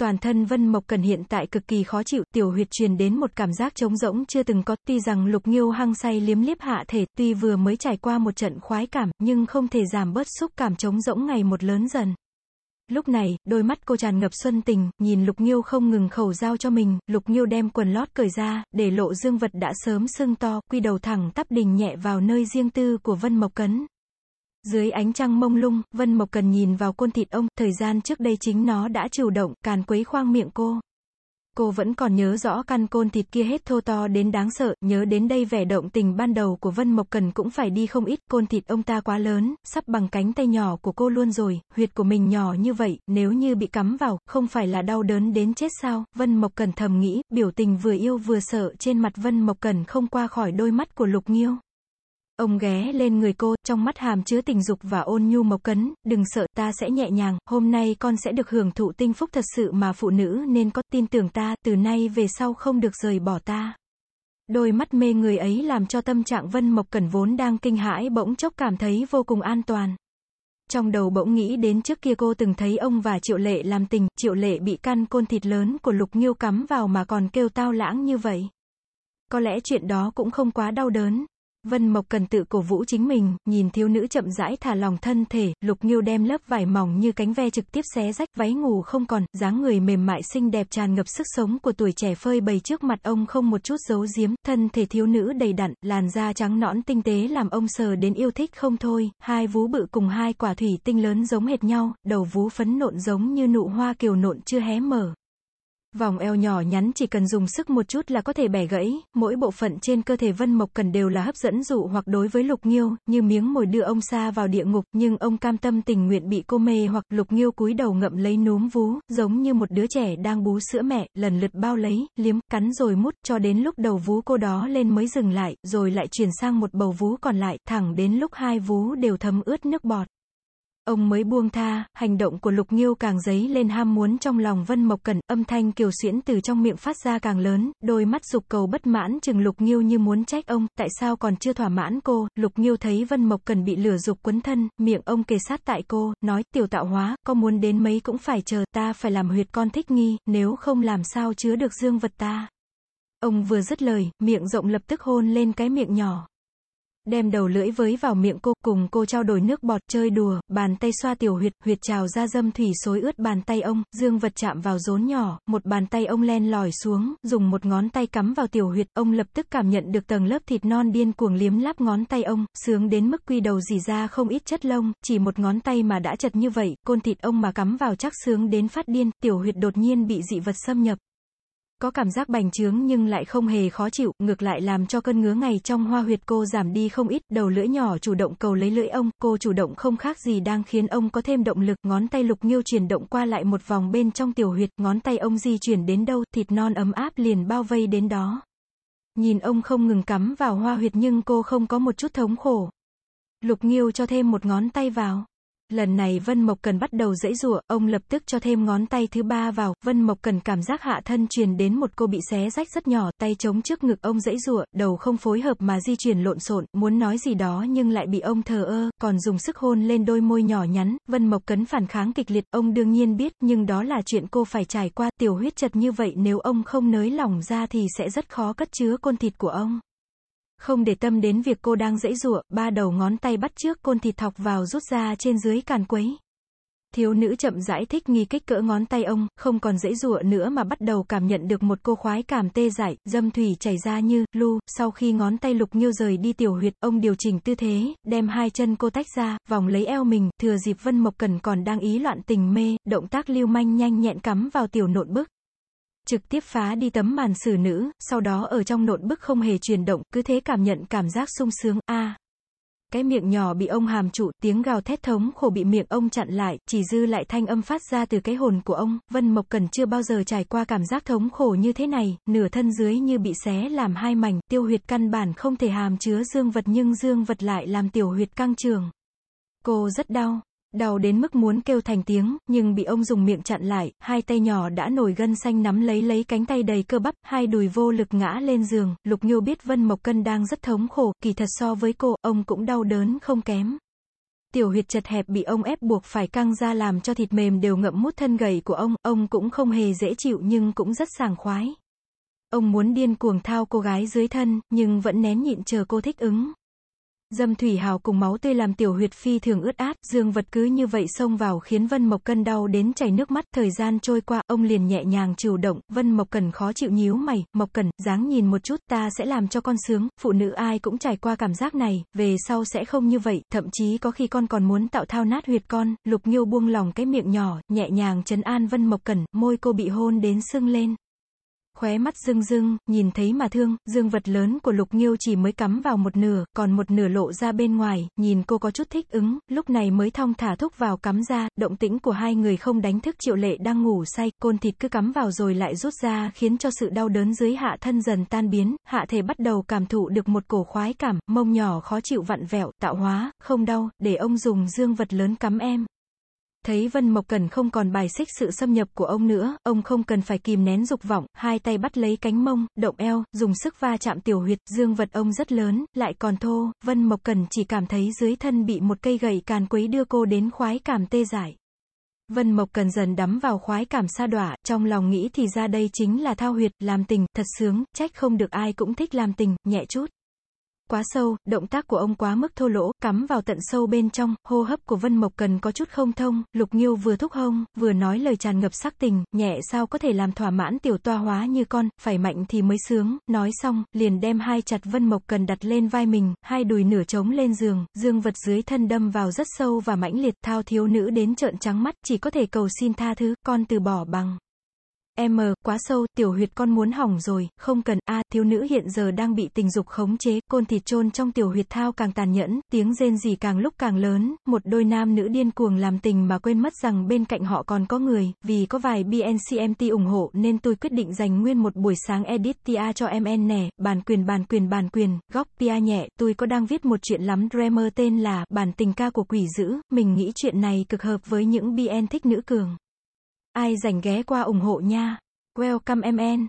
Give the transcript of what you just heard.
toàn thân Vân Mộc Cần hiện tại cực kỳ khó chịu, tiểu huyệt truyền đến một cảm giác trống rỗng chưa từng có, tuy rằng Lục Nghiêu hăng say liếm liếp hạ thể, tuy vừa mới trải qua một trận khoái cảm, nhưng không thể giảm bớt xúc cảm trống rỗng ngày một lớn dần. Lúc này, đôi mắt cô tràn ngập xuân tình, nhìn Lục Nghiêu không ngừng khẩu giao cho mình, Lục Nghiêu đem quần lót cởi ra, để lộ dương vật đã sớm sưng to, quy đầu thẳng tắp đình nhẹ vào nơi riêng tư của Vân Mộc Cấn. Dưới ánh trăng mông lung, Vân Mộc Cần nhìn vào côn thịt ông, thời gian trước đây chính nó đã chủ động, càn quấy khoang miệng cô. Cô vẫn còn nhớ rõ căn côn thịt kia hết thô to đến đáng sợ, nhớ đến đây vẻ động tình ban đầu của Vân Mộc Cần cũng phải đi không ít, côn thịt ông ta quá lớn, sắp bằng cánh tay nhỏ của cô luôn rồi, huyệt của mình nhỏ như vậy, nếu như bị cắm vào, không phải là đau đớn đến chết sao, Vân Mộc Cần thầm nghĩ, biểu tình vừa yêu vừa sợ trên mặt Vân Mộc Cần không qua khỏi đôi mắt của Lục Nghiêu. Ông ghé lên người cô, trong mắt hàm chứa tình dục và ôn nhu mộc cấn, đừng sợ, ta sẽ nhẹ nhàng, hôm nay con sẽ được hưởng thụ tinh phúc thật sự mà phụ nữ nên có, tin tưởng ta, từ nay về sau không được rời bỏ ta. Đôi mắt mê người ấy làm cho tâm trạng Vân Mộc Cẩn vốn đang kinh hãi bỗng chốc cảm thấy vô cùng an toàn. Trong đầu bỗng nghĩ đến trước kia cô từng thấy ông và Triệu Lệ làm tình, Triệu Lệ bị căn côn thịt lớn của Lục Nghiêu cắm vào mà còn kêu tao lãng như vậy. Có lẽ chuyện đó cũng không quá đau đớn. Vân Mộc cần tự cổ vũ chính mình, nhìn thiếu nữ chậm rãi thả lòng thân thể, Lục Nghiêu đem lớp vải mỏng như cánh ve trực tiếp xé rách, váy ngủ không còn, dáng người mềm mại xinh đẹp tràn ngập sức sống của tuổi trẻ phơi bày trước mặt ông không một chút giấu giếm, thân thể thiếu nữ đầy đặn, làn da trắng nõn tinh tế làm ông sờ đến yêu thích không thôi, hai vú bự cùng hai quả thủy tinh lớn giống hệt nhau, đầu vú phấn nộn giống như nụ hoa kiều nộn chưa hé mở, Vòng eo nhỏ nhắn chỉ cần dùng sức một chút là có thể bẻ gãy, mỗi bộ phận trên cơ thể Vân Mộc Cần đều là hấp dẫn dụ hoặc đối với Lục Nghiêu, như miếng mồi đưa ông xa vào địa ngục, nhưng ông cam tâm tình nguyện bị cô mê hoặc Lục Nghiêu cúi đầu ngậm lấy núm vú, giống như một đứa trẻ đang bú sữa mẹ, lần lượt bao lấy, liếm, cắn rồi mút, cho đến lúc đầu vú cô đó lên mới dừng lại, rồi lại chuyển sang một bầu vú còn lại, thẳng đến lúc hai vú đều thấm ướt nước bọt. Ông mới buông tha, hành động của Lục Nghiêu càng dấy lên ham muốn trong lòng Vân Mộc Cẩn, âm thanh kiều xuyễn từ trong miệng phát ra càng lớn, đôi mắt dục cầu bất mãn chừng Lục Nghiêu như muốn trách ông, tại sao còn chưa thỏa mãn cô, Lục Nghiêu thấy Vân Mộc Cẩn bị lửa dục quấn thân, miệng ông kề sát tại cô, nói, tiểu tạo hóa, có muốn đến mấy cũng phải chờ, ta phải làm huyệt con thích nghi, nếu không làm sao chứa được dương vật ta. Ông vừa dứt lời, miệng rộng lập tức hôn lên cái miệng nhỏ đem đầu lưỡi với vào miệng cô, cùng cô trao đổi nước bọt, chơi đùa, bàn tay xoa tiểu huyệt, huyệt trào ra dâm thủy xối ướt bàn tay ông, dương vật chạm vào rốn nhỏ, một bàn tay ông len lỏi xuống, dùng một ngón tay cắm vào tiểu huyệt, ông lập tức cảm nhận được tầng lớp thịt non điên cuồng liếm láp ngón tay ông, sướng đến mức quy đầu dì ra không ít chất lông, chỉ một ngón tay mà đã chật như vậy, côn thịt ông mà cắm vào chắc sướng đến phát điên, tiểu huyệt đột nhiên bị dị vật xâm nhập, có cảm giác bành trướng nhưng lại không hề khó chịu, ngược lại làm cho cơn ngứa ngày trong hoa huyệt cô giảm đi không ít, đầu lưỡi nhỏ chủ động cầu lấy lưỡi ông, cô chủ động không khác gì đang khiến ông có thêm động lực, ngón tay lục nghiêu chuyển động qua lại một vòng bên trong tiểu huyệt, ngón tay ông di chuyển đến đâu, thịt non ấm áp liền bao vây đến đó. Nhìn ông không ngừng cắm vào hoa huyệt nhưng cô không có một chút thống khổ. Lục nghiêu cho thêm một ngón tay vào. Lần này Vân Mộc Cần bắt đầu dãy rủa, ông lập tức cho thêm ngón tay thứ ba vào, Vân Mộc Cần cảm giác hạ thân truyền đến một cô bị xé rách rất nhỏ, tay chống trước ngực ông dãy rủa, đầu không phối hợp mà di chuyển lộn xộn, muốn nói gì đó nhưng lại bị ông thờ ơ, còn dùng sức hôn lên đôi môi nhỏ nhắn, Vân Mộc Cấn phản kháng kịch liệt, ông đương nhiên biết, nhưng đó là chuyện cô phải trải qua, tiểu huyết chật như vậy nếu ông không nới lỏng ra thì sẽ rất khó cất chứa côn thịt của ông. Không để tâm đến việc cô đang dãy giụa, ba đầu ngón tay bắt trước côn thịt thọc vào rút ra trên dưới càn quấy. Thiếu nữ chậm rãi thích nghi kích cỡ ngón tay ông, không còn dãy giụa nữa mà bắt đầu cảm nhận được một cô khoái cảm tê dại, dâm thủy chảy ra như, lu, sau khi ngón tay lục nhiêu rời đi tiểu huyệt, ông điều chỉnh tư thế, đem hai chân cô tách ra, vòng lấy eo mình, thừa dịp Vân Mộc Cần còn đang ý loạn tình mê, động tác lưu manh nhanh nhẹn cắm vào tiểu nộn bức trực tiếp phá đi tấm màn xử nữ, sau đó ở trong nộn bức không hề chuyển động, cứ thế cảm nhận cảm giác sung sướng, a Cái miệng nhỏ bị ông hàm trụ, tiếng gào thét thống khổ bị miệng ông chặn lại, chỉ dư lại thanh âm phát ra từ cái hồn của ông, Vân Mộc Cần chưa bao giờ trải qua cảm giác thống khổ như thế này, nửa thân dưới như bị xé làm hai mảnh, tiêu huyệt căn bản không thể hàm chứa dương vật nhưng dương vật lại làm tiểu huyệt căng trường. Cô rất đau. Đau đến mức muốn kêu thành tiếng, nhưng bị ông dùng miệng chặn lại, hai tay nhỏ đã nổi gân xanh nắm lấy lấy cánh tay đầy cơ bắp, hai đùi vô lực ngã lên giường, Lục Nhô biết Vân Mộc Cân đang rất thống khổ, kỳ thật so với cô, ông cũng đau đớn không kém. tiểu huyệt chật hẹp bị ông ép buộc phải căng ra làm cho thịt mềm đều ngậm mút thân gầy của ông, ông cũng không hề dễ chịu nhưng cũng rất sảng khoái. Ông muốn điên cuồng thao cô gái dưới thân, nhưng vẫn nén nhịn chờ cô thích ứng. Dâm thủy hào cùng máu tươi làm tiểu huyệt phi thường ướt át, dương vật cứ như vậy xông vào khiến Vân Mộc Cân đau đến chảy nước mắt, thời gian trôi qua, ông liền nhẹ nhàng chịu động, Vân Mộc Cần khó chịu nhíu mày, Mộc Cần, dáng nhìn một chút, ta sẽ làm cho con sướng, phụ nữ ai cũng trải qua cảm giác này, về sau sẽ không như vậy, thậm chí có khi con còn muốn tạo thao nát huyệt con, Lục Nghiêu buông lòng cái miệng nhỏ, nhẹ nhàng chấn an Vân Mộc Cần, môi cô bị hôn đến sưng lên khóe mắt rưng rưng, nhìn thấy mà thương, dương vật lớn của Lục Nghiêu chỉ mới cắm vào một nửa, còn một nửa lộ ra bên ngoài, nhìn cô có chút thích ứng, lúc này mới thong thả thúc vào cắm ra, động tĩnh của hai người không đánh thức triệu lệ đang ngủ say, côn thịt cứ cắm vào rồi lại rút ra, khiến cho sự đau đớn dưới hạ thân dần tan biến, hạ thể bắt đầu cảm thụ được một cổ khoái cảm, mông nhỏ khó chịu vặn vẹo, tạo hóa, không đau, để ông dùng dương vật lớn cắm em. Thấy Vân Mộc Cần không còn bài xích sự xâm nhập của ông nữa, ông không cần phải kìm nén dục vọng, hai tay bắt lấy cánh mông, động eo, dùng sức va chạm tiểu huyệt, dương vật ông rất lớn, lại còn thô, Vân Mộc Cần chỉ cảm thấy dưới thân bị một cây gậy càn quấy đưa cô đến khoái cảm tê dại. Vân Mộc Cần dần đắm vào khoái cảm sa đọa, trong lòng nghĩ thì ra đây chính là thao huyệt, làm tình, thật sướng, trách không được ai cũng thích làm tình, nhẹ chút quá sâu, động tác của ông quá mức thô lỗ, cắm vào tận sâu bên trong, hô hấp của Vân Mộc Cần có chút không thông, Lục Nghiêu vừa thúc hông, vừa nói lời tràn ngập sắc tình, nhẹ sao có thể làm thỏa mãn tiểu toa hóa như con, phải mạnh thì mới sướng, nói xong, liền đem hai chặt Vân Mộc Cần đặt lên vai mình, hai đùi nửa trống lên giường, dương vật dưới thân đâm vào rất sâu và mãnh liệt, thao thiếu nữ đến trợn trắng mắt, chỉ có thể cầu xin tha thứ, con từ bỏ bằng. M, quá sâu, tiểu huyệt con muốn hỏng rồi, không cần, a, thiếu nữ hiện giờ đang bị tình dục khống chế, côn thịt chôn trong tiểu huyệt thao càng tàn nhẫn, tiếng rên rỉ càng lúc càng lớn, một đôi nam nữ điên cuồng làm tình mà quên mất rằng bên cạnh họ còn có người, vì có vài BNCMT ủng hộ nên tôi quyết định dành nguyên một buổi sáng edit tia cho MN nè, bản quyền bản quyền bản quyền, góc PA nhẹ, tôi có đang viết một chuyện lắm dreamer tên là, bản tình ca của quỷ dữ, mình nghĩ chuyện này cực hợp với những BN thích nữ cường. Ai rảnh ghé qua ủng hộ nha. Welcome MN.